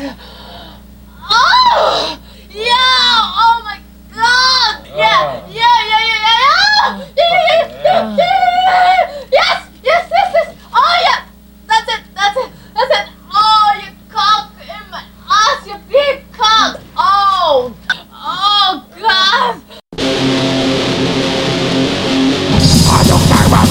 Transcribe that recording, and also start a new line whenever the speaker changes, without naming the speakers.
Oh! Yeah! Oh my god! Yeah! Yeah, yeah, yeah, yeah, yeah! Yeah, yeah, yeah, yeah! Yes! Yes, yes, yes! Oh yeah! That's it! That's it! That's it! Oh, you cock in my ass! You big cock! Oh! Oh god!
I don't care about!